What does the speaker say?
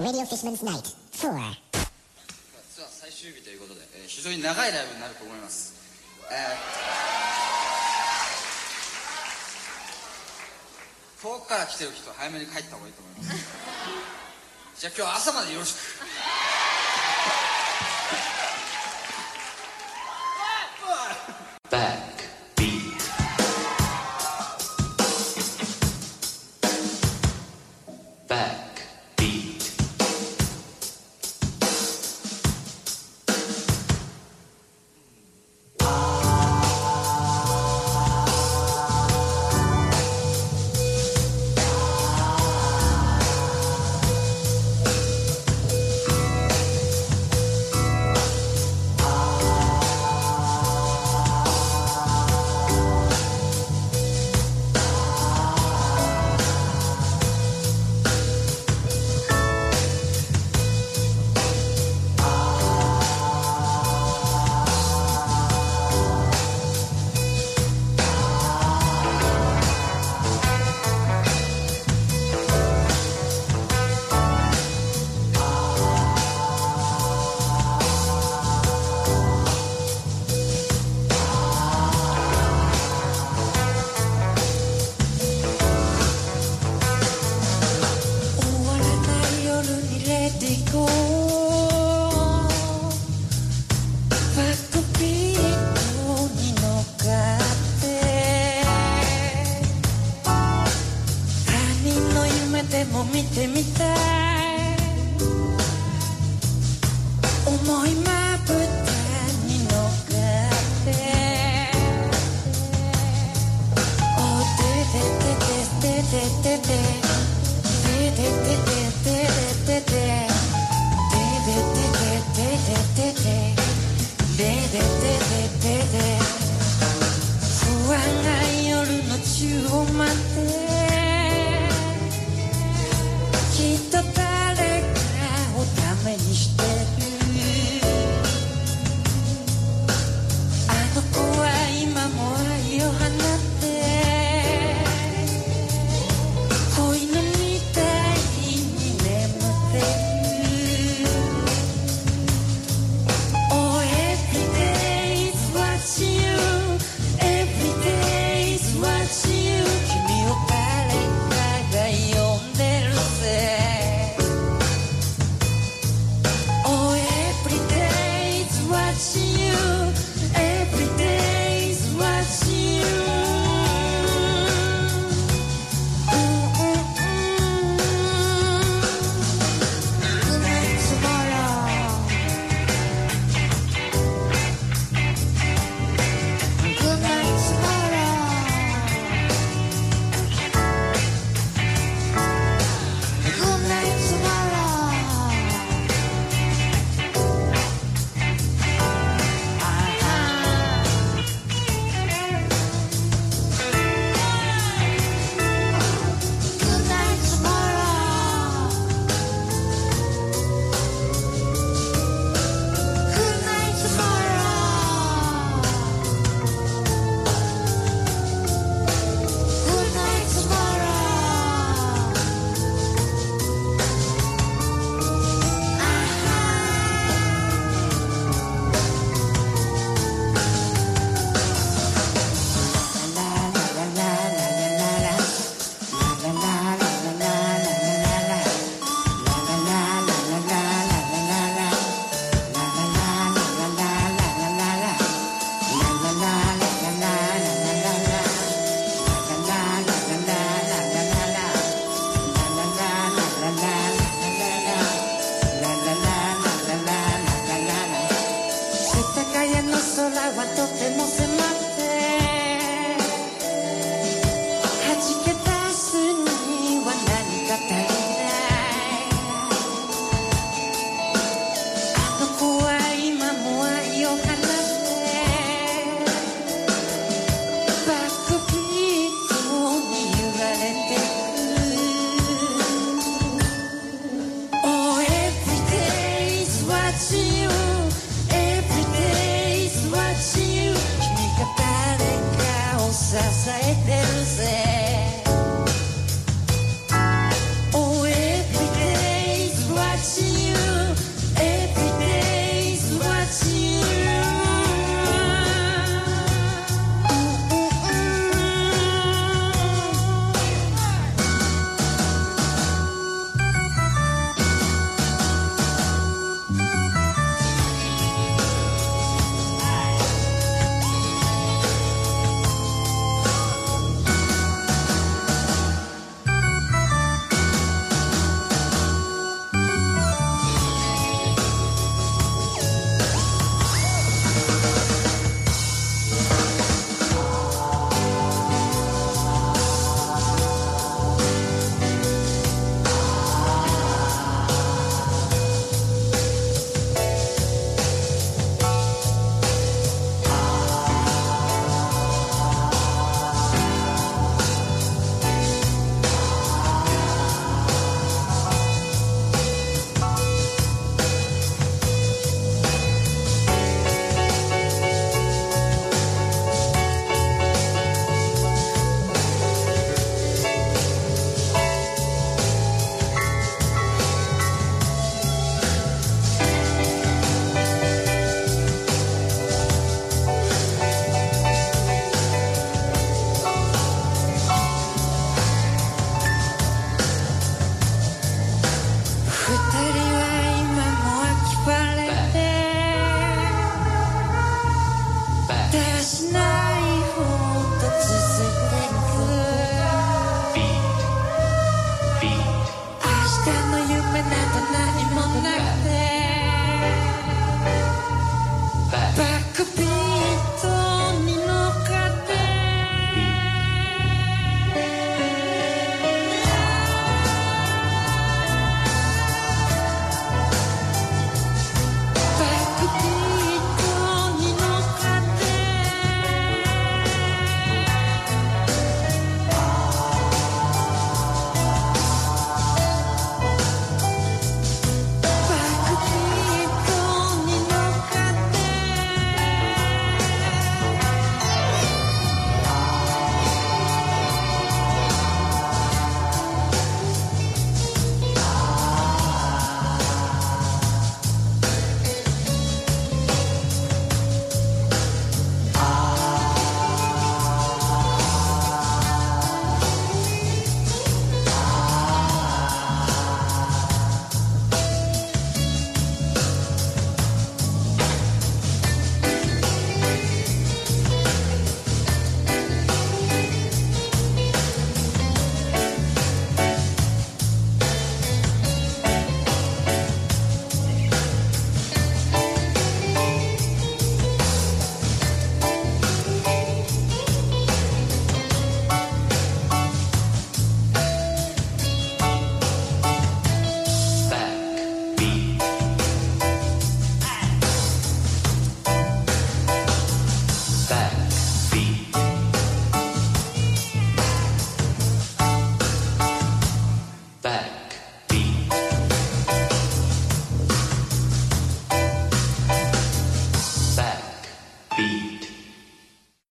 Radio Fisherman's Night 4. ツアー最終日ということで、えー非常に長いライブになると思います、えー遠くから来てる人は早めに帰った方がいいと思います。じゃあ今日は朝までよろしく。